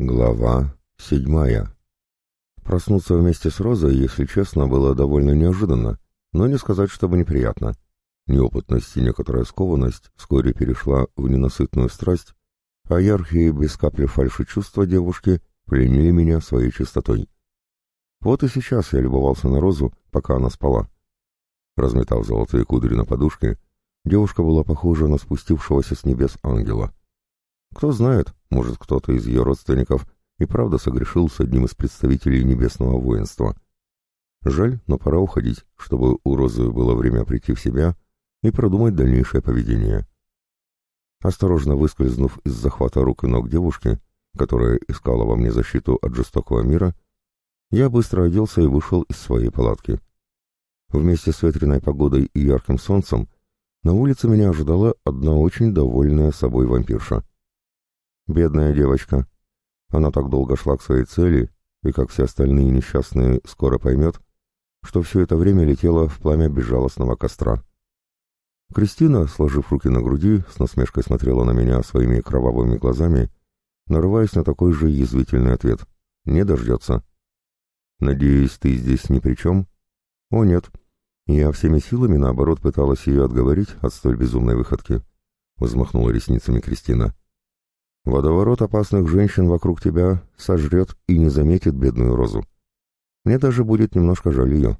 Глава седьмая. Проснуться вместе с Розой, если честно, было довольно неожиданно, но не сказать, чтобы неприятно. Неопытность и некоторая скованность вскоре перешла в ненасытную страсть, а яркие, без капли фальши чувства девушки пленили меня своей чистотой. Вот и сейчас я любовался на Розу, пока она спала. Разметав золотые кудри на подушке, девушка была похожа на спустившегося с небес ангела — кто знает, может, кто-то из ее родственников и правда согрешил с одним из представителей небесного воинства. Жаль, но пора уходить, чтобы у Розы было время прийти в себя и продумать дальнейшее поведение. Осторожно выскользнув из захвата рук и ног девушки, которая искала во мне защиту от жестокого мира, я быстро оделся и вышел из своей палатки. Вместе с ветреной погодой и ярким солнцем на улице меня ожидала одна очень довольная собой вампирша. Бедная девочка. Она так долго шла к своей цели, и, как все остальные несчастные, скоро поймет, что все это время летела в пламя безжалостного костра. Кристина, сложив руки на груди, с насмешкой смотрела на меня своими кровавыми глазами, нарываясь на такой же язвительный ответ. «Не дождется». «Надеюсь, ты здесь ни при чем?» «О, нет. Я всеми силами, наоборот, пыталась ее отговорить от столь безумной выходки», — взмахнула ресницами Кристина. Водоворот опасных женщин вокруг тебя сожрет и не заметит бедную розу. Мне даже будет немножко жаль ее.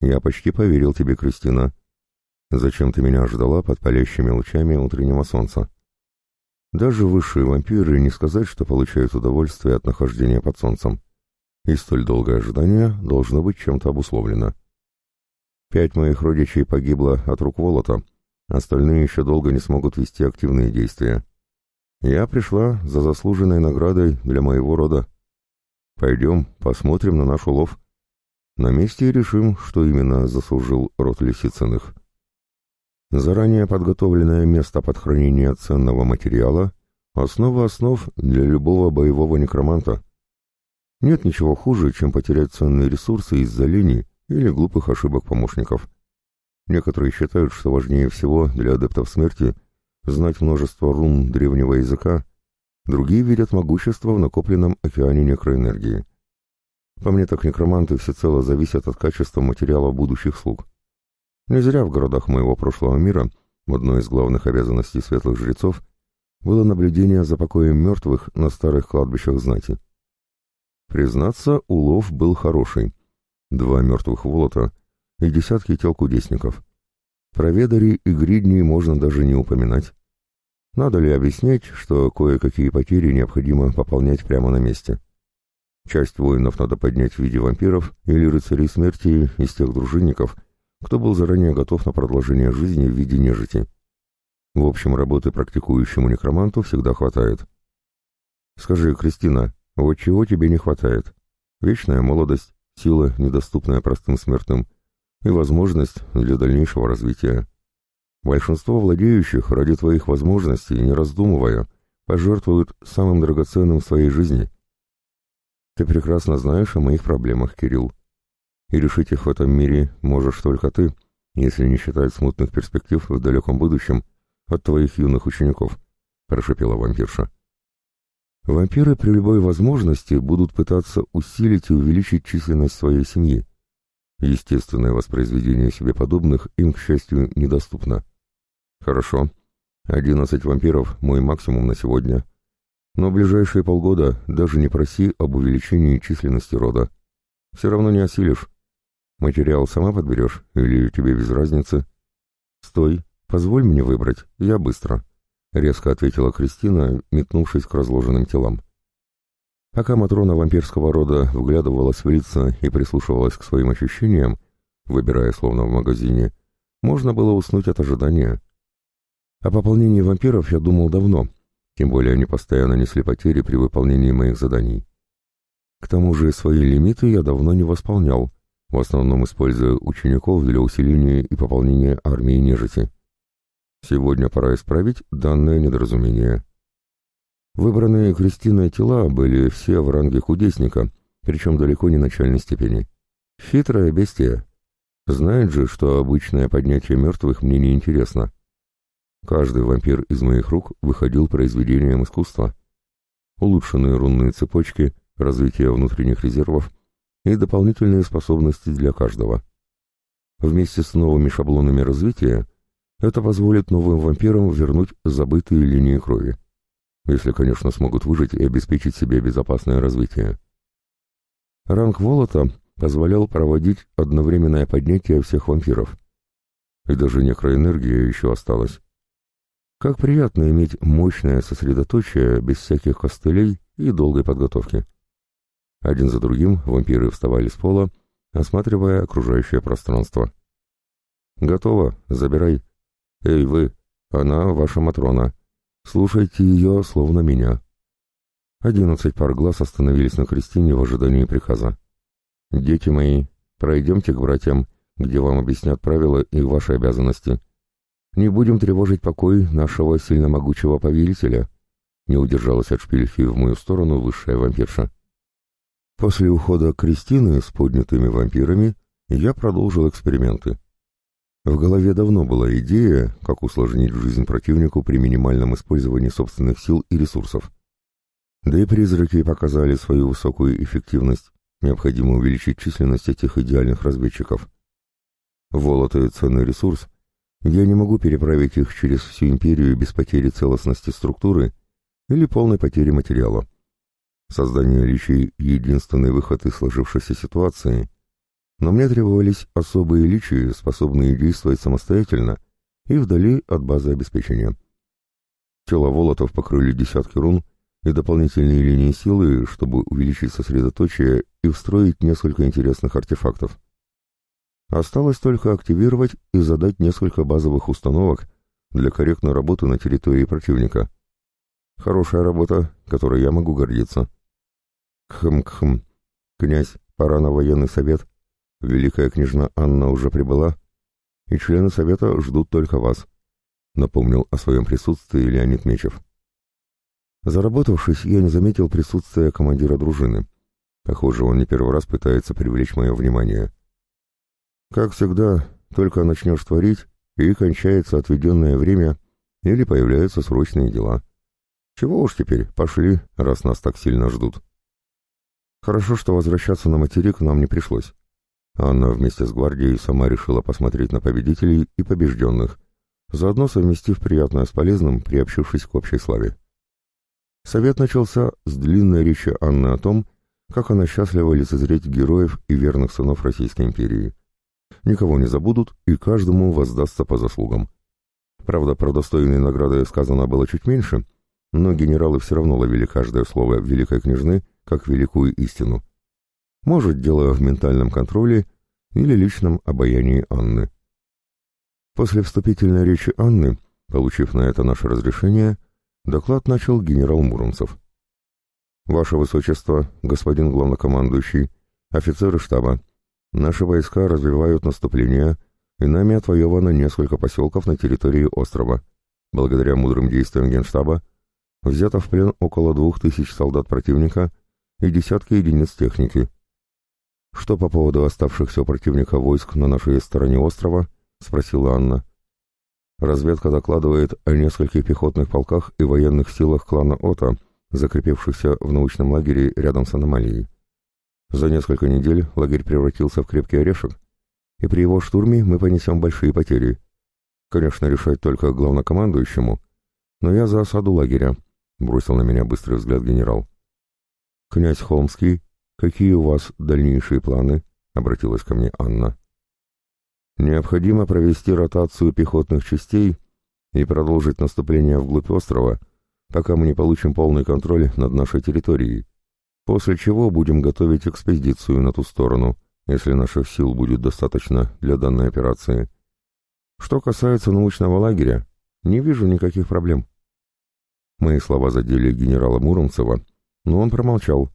Я почти поверил тебе, Кристина. Зачем ты меня ждала под палящими лучами утреннего солнца? Даже высшие вампиры не сказать, что получают удовольствие от нахождения под солнцем. И столь долгое ожидание должно быть чем-то обусловлено. Пять моих родичей погибло от рук Волота, остальные еще долго не смогут вести активные действия. Я пришла за заслуженной наградой для моего рода. Пойдем, посмотрим на наш улов. На месте и решим, что именно заслужил род Лисицыных. Заранее подготовленное место под хранение ценного материала — основа основ для любого боевого некроманта. Нет ничего хуже, чем потерять ценные ресурсы из-за лени или глупых ошибок помощников. Некоторые считают, что важнее всего для адептов смерти — знать множество рун древнего языка, другие видят могущество в накопленном океане некроэнергии. По мне так некроманты всецело зависят от качества материала будущих слуг. Не зря в городах моего прошлого мира одной из главных обязанностей светлых жрецов было наблюдение за покоем мертвых на старых кладбищах знати. Признаться, улов был хороший. Два мертвых волота и десятки тел кудесников. Про ведари и гридни можно даже не упоминать. Надо ли объяснять, что кое-какие потери необходимо пополнять прямо на месте? Часть воинов надо поднять в виде вампиров или рыцарей смерти из тех дружинников, кто был заранее готов на продолжение жизни в виде нежити. В общем, работы практикующему некроманту всегда хватает. Скажи, Кристина, вот чего тебе не хватает? Вечная молодость, сила, недоступная простым смертным – и возможность для дальнейшего развития. Большинство владеющих ради твоих возможностей, не раздумывая, пожертвуют самым драгоценным в своей жизни. Ты прекрасно знаешь о моих проблемах, Кирилл. И решить их в этом мире можешь только ты, если не считать смутных перспектив в далеком будущем от твоих юных учеников, — прошепела вампирша. Вампиры при любой возможности будут пытаться усилить и увеличить численность своей семьи. Естественное воспроизведение себе подобных им, к счастью, недоступно. Хорошо. Одиннадцать вампиров — мой максимум на сегодня. Но ближайшие полгода даже не проси об увеличении численности рода. Все равно не осилишь. Материал сама подберешь или тебе без разницы? Стой, позволь мне выбрать, я быстро. Резко ответила Кристина, метнувшись к разложенным телам. Пока Матрона вампирского рода вглядывалась в лица и прислушивалась к своим ощущениям, выбирая словно в магазине, можно было уснуть от ожидания. О пополнении вампиров я думал давно, тем более они постоянно несли потери при выполнении моих заданий. К тому же свои лимиты я давно не восполнял, в основном используя учеников для усиления и пополнения армии нежити. Сегодня пора исправить данное недоразумение. Выбранные Кристиной тела были все в ранге кудесника, причем далеко не начальной степени. Хитрая бестия. Знает же, что обычное поднятие мертвых мне не интересно. Каждый вампир из моих рук выходил произведением искусства. улучшенные рунные цепочки, развитие внутренних резервов и дополнительные способности для каждого. Вместе с новыми шаблонами развития это позволит новым вампирам вернуть забытые линии крови. Если, конечно, смогут выжить и обеспечить себе безопасное развитие. Ранг Волота позволял проводить одновременное поднятие всех вампиров. И даже некроэнергия еще осталась. Как приятно иметь мощное сосредоточие без всяких костылей и долгой подготовки. Один за другим вампиры вставали с пола, осматривая окружающее пространство. «Готово, забирай. Эй, вы, она ваша Матрона. Слушайте ее, словно меня». Одиннадцать пар глаз остановились на Кристине в ожидании приказа. «Дети мои, пройдемте к братьям, где вам объяснят правила и ваши обязанности. Не будем тревожить покой нашего сильно могучего повелителя», не удержалась от шпильки в мою сторону высшая вампирша. После ухода Кристины с поднятыми вампирами я продолжил эксперименты. В голове давно была идея, как усложнить жизнь противнику при минимальном использовании собственных сил и ресурсов. Да и призраки показали свою высокую эффективность, необходимо увеличить численность этих идеальных разведчиков. Волото и ценный ресурс, я не могу переправить их через всю империю без потери целостности структуры или полной потери материала. Создание личий — единственный выход из сложившейся ситуации, но мне требовались особые личии, способные действовать самостоятельно и вдали от базы обеспечения. Тело Волотов покрыли десятки рун и дополнительные линии силы, чтобы увеличить сосредоточие и встроить несколько интересных артефактов. Осталось только активировать и задать несколько базовых установок для корректной работы на территории противника. Хорошая работа, которой я могу гордиться. Кхм-кхм. Князь, пора на военный совет. Великая княжна Анна уже прибыла, и члены совета ждут только вас, напомнил о своем присутствии Леонид Мечев. Заработавшись, я не заметил присутствия командира дружины. Похоже, он не первый раз пытается привлечь мое внимание. Как всегда, только начнешь творить, и кончается отведенное время, или появляются срочные дела. Чего уж теперь, пошли, раз нас так сильно ждут. Хорошо, что возвращаться на материк нам не пришлось. Анна вместе с гвардией сама решила посмотреть на победителей и побежденных, заодно совместив приятное с полезным, приобщившись к общей славе. Совет начался с длинной речи Анны о том, как она счастлива лицезреть героев и верных сынов Российской империи. Никого не забудут, и каждому воздастся по заслугам. Правда, про достойные награды сказано было чуть меньше, но генералы все равно ловили каждое слово великой княжны как великую истину. Может, дело в ментальном контроле или личном обаянии Анны. После вступительной речи Анны, получив на это наше разрешение, доклад начал генерал Муромцев. «Ваше Высочество, господин главнокомандующий, офицеры штаба, наши войска развивают наступление, и нами отвоевано несколько поселков на территории острова. Благодаря мудрым действиям Генштаба взято в плен около двух тысяч солдат противника и десятки единиц техники. «Что по поводу оставшихся противника войск на нашей стороне острова?» — спросила Анна. Разведка докладывает о нескольких пехотных полках и военных силах клана Ота, закрепившихся в научном лагере рядом с аномалией. За несколько недель лагерь превратился в крепкий орешек, и при его штурме мы понесем большие потери. Конечно, решать только главнокомандующему, но я за осаду лагеря, — бросил на меня быстрый взгляд генерал. «Князь Холмский, какие у вас дальнейшие планы?» — обратилась ко мне Анна. «Необходимо провести ротацию пехотных частей и продолжить наступление вглубь острова, пока мы не получим полный контроль над нашей территорией, после чего будем готовить экспедицию на ту сторону, если наших сил будет достаточно для данной операции. Что касается научного лагеря, не вижу никаких проблем». Мои слова задели генерала Муромцева, но он промолчал.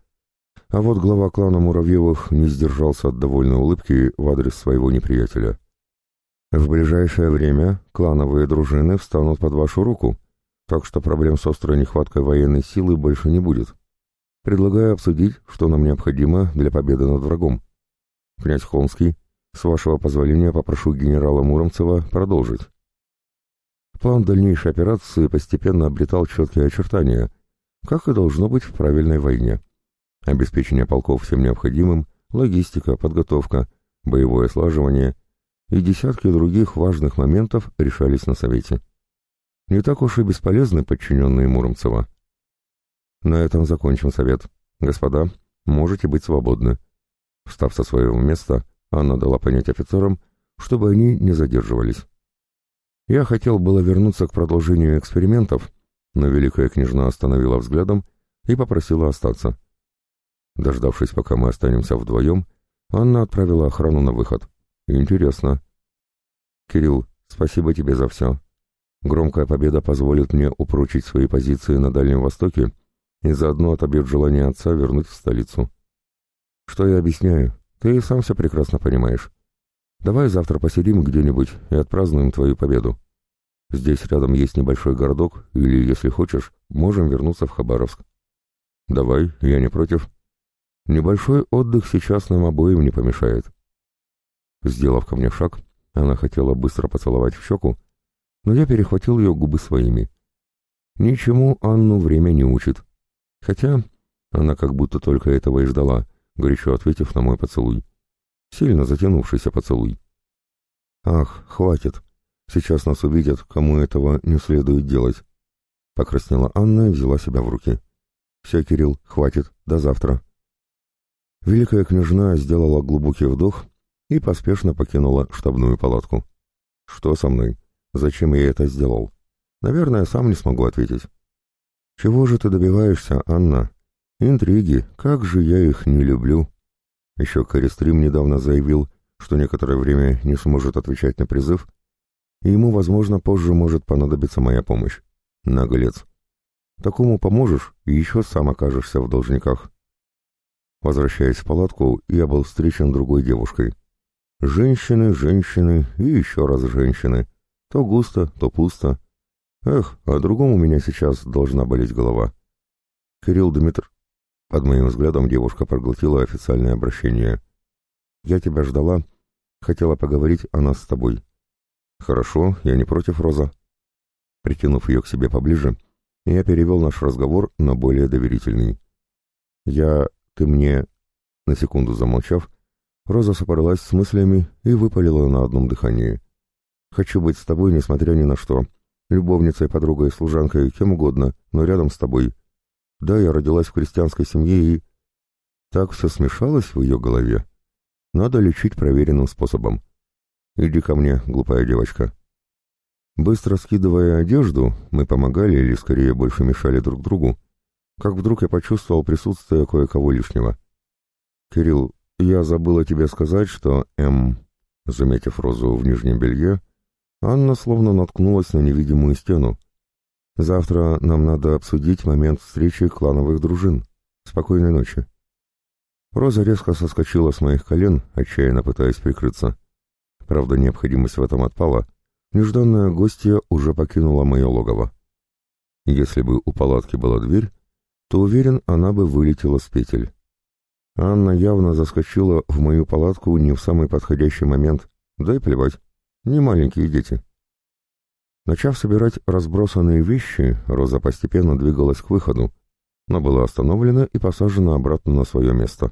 А вот глава клана Муравьевых не сдержался от довольной улыбки в адрес своего неприятеля. «В ближайшее время клановые дружины встанут под вашу руку, так что проблем с острой нехваткой военной силы больше не будет. Предлагаю обсудить, что нам необходимо для победы над врагом. Князь Холмский, с вашего позволения попрошу генерала Муромцева продолжить». План дальнейшей операции постепенно обретал четкие очертания, как и должно быть в правильной войне. Обеспечение полков всем необходимым, логистика, подготовка, боевое слаживание и десятки других важных моментов решались на Совете. Не так уж и бесполезны подчиненные Муромцева. На этом закончим совет. Господа, можете быть свободны. Встав со своего места, Анна дала понять офицерам, чтобы они не задерживались. Я хотел было вернуться к продолжению экспериментов, но великая княжна остановила взглядом и попросила остаться. Дождавшись, пока мы останемся вдвоем, Анна отправила охрану на выход. Интересно. Кирилл, спасибо тебе за все. Громкая победа позволит мне упрочить свои позиции на Дальнем Востоке и заодно отобьет желание отца вернуть в столицу. Что я объясняю? Ты и сам все прекрасно понимаешь. Давай завтра посидим где-нибудь и отпразднуем твою победу. Здесь рядом есть небольшой городок, или, если хочешь, можем вернуться в Хабаровск. Давай, я не против. Небольшой отдых сейчас нам обоим не помешает. Сделав ко мне шаг, она хотела быстро поцеловать в щеку, но я перехватил ее губы своими. Ничему Анну время не учит. Хотя она как будто только этого и ждала, горячо ответив на мой поцелуй. Сильно затянувшийся поцелуй. «Ах, хватит. Сейчас нас увидят, кому этого не следует делать». Покраснела Анна и взяла себя в руки. «Все, Кирилл, хватит. До завтра». Великая княжна сделала глубокий вдох и поспешно покинула штабную палатку. «Что со мной? Зачем я это сделал? Наверное, сам не смогу ответить». «Чего же ты добиваешься, Анна? Интриги, как же я их не люблю!» Еще Користрим недавно заявил, что некоторое время не сможет отвечать на призыв, и ему, возможно, позже может понадобиться моя помощь. Наглец. Такому поможешь, и еще сам окажешься в должниках. Возвращаясь в палатку, я был встречен другой девушкой. Женщины, женщины и еще раз женщины. То густо, то пусто. Эх, а другому у меня сейчас должна болеть голова. Кирилл Дмитр... Под моим взглядом девушка проглотила официальное обращение. «Я тебя ждала. Хотела поговорить о нас с тобой». «Хорошо, я не против, Роза». Притянув ее к себе поближе, я перевел наш разговор на более доверительный. «Я «Ты мне...» На секунду замолчав, Роза собралась с мыслями и выпалила на одном дыхании. «Хочу быть с тобой, несмотря ни на что. Любовницей, подругой, служанкой, кем угодно, но рядом с тобой. Да, я родилась в крестьянской семье и...» Так все смешалось в ее голове. Надо лечить проверенным способом. «Иди ко мне, глупая девочка». Быстро скидывая одежду, мы помогали или, скорее, больше мешали друг другу, как вдруг я почувствовал присутствие кое-кого лишнего. «Кирилл, я забыла тебе сказать, что М...» Заметив Розу в нижнем белье, Анна словно наткнулась на невидимую стену. «Завтра нам надо обсудить момент встречи клановых дружин. Спокойной ночи». Роза резко соскочила с моих колен, отчаянно пытаясь прикрыться. Правда, необходимость в этом отпала. Нежданная гостья уже покинула мое логово. Если бы у палатки была дверь, то уверен, она бы вылетела с петель. Анна явно заскочила в мою палатку не в самый подходящий момент, да и плевать, не маленькие дети. Начав собирать разбросанные вещи, Роза постепенно двигалась к выходу, но была остановлена и посажена обратно на свое место.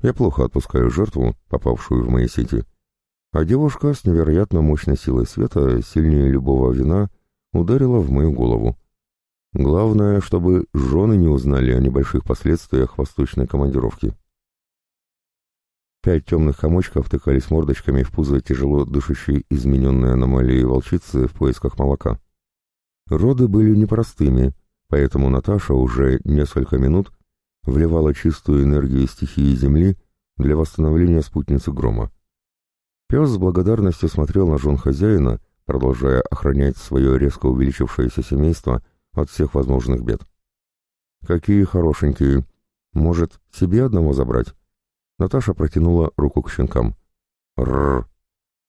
Я плохо отпускаю жертву, попавшую в мои сети, а девушка с невероятно мощной силой света, сильнее любого вина, ударила в мою голову. Главное, чтобы жены не узнали о небольших последствиях восточной командировки. Пять темных комочков тыкались мордочками в пузо тяжело дышащей измененной аномалии волчицы в поисках молока. Роды были непростыми, поэтому Наташа уже несколько минут вливала чистую энергию стихии Земли для восстановления спутницы Грома. Пес с благодарностью смотрел на жен хозяина, продолжая охранять свое резко увеличившееся семейство — от всех возможных бед. «Какие хорошенькие! Может, себе одного забрать?» Наташа протянула руку к щенкам. «Рррр!»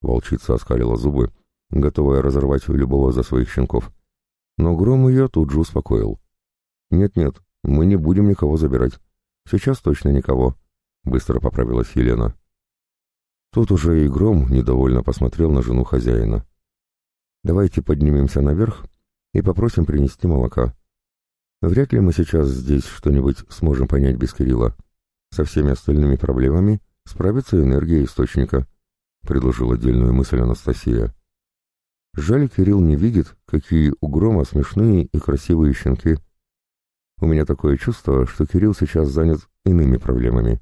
Волчица оскалила зубы, готовая разорвать любого за своих щенков. Но Гром ее тут же успокоил. «Нет-нет, мы не будем никого забирать. Сейчас точно никого», — быстро поправилась Елена. Тут уже и Гром недовольно посмотрел на жену хозяина. «Давайте поднимемся наверх и попросим принести молока. Вряд ли мы сейчас здесь что-нибудь сможем понять без Кирилла. Со всеми остальными проблемами справится энергия источника, предложила отдельную мысль Анастасия. Жаль, Кирилл не видит, какие у Грома смешные и красивые щенки. У меня такое чувство, что Кирилл сейчас занят иными проблемами.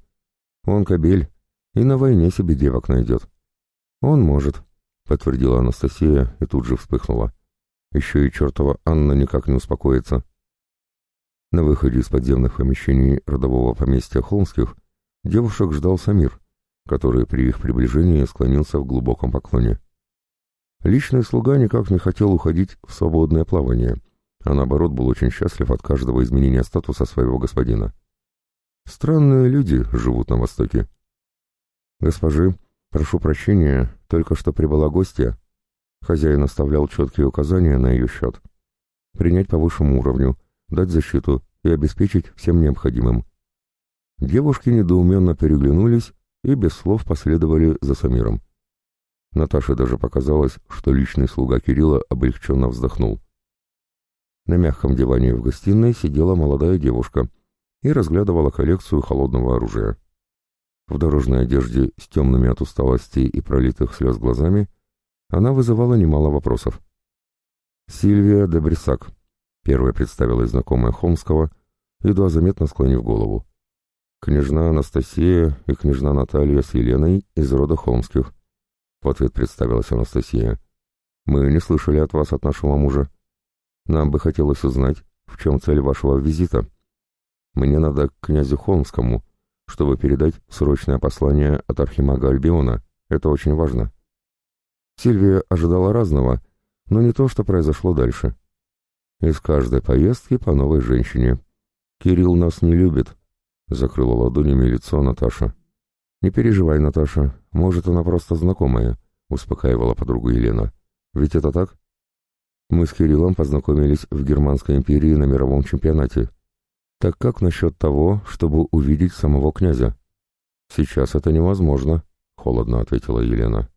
Он кобель и на войне себе девок найдет. Он может, подтвердила Анастасия и тут же вспыхнула. Еще и чертова Анна никак не успокоится. На выходе из подземных помещений родового поместья Холмских девушек ждал Самир, который при их приближении склонился в глубоком поклоне. Личный слуга никак не хотел уходить в свободное плавание, а наоборот был очень счастлив от каждого изменения статуса своего господина. Странные люди живут на Востоке. «Госпожи, прошу прощения, только что прибыла гостья». Хозяин оставлял четкие указания на ее счет. «Принять по высшему уровню, дать защиту и обеспечить всем необходимым. Девушки недоуменно переглянулись и без слов последовали за Самиром. Наташе даже показалось, что личный слуга Кирилла облегченно вздохнул. На мягком диване в гостиной сидела молодая девушка и разглядывала коллекцию холодного оружия. В дорожной одежде с темными от усталости и пролитых слез глазами она вызывала немало вопросов. Сильвия де Брисак, Первая представилась знакомая Холмского, едва заметно склонив голову. Княжна Анастасия и княжна Наталья с Еленой из рода Холмских. В ответ представилась Анастасия. Мы не слышали от вас, от нашего мужа. Нам бы хотелось узнать, в чем цель вашего визита. Мне надо к князю Холмскому, чтобы передать срочное послание от архимага Альбиона. Это очень важно. Сильвия ожидала разного, но не то, что произошло дальше. Из каждой поездки по новой женщине. Кирилл нас не любит, закрыла ладонями лицо Наташа. Не переживай, Наташа, может, она просто знакомая, успокаивала подругу Елена. Ведь это так? Мы с Кириллом познакомились в Германской империи на мировом чемпионате. Так как насчет того, чтобы увидеть самого князя? Сейчас это невозможно, холодно ответила Елена.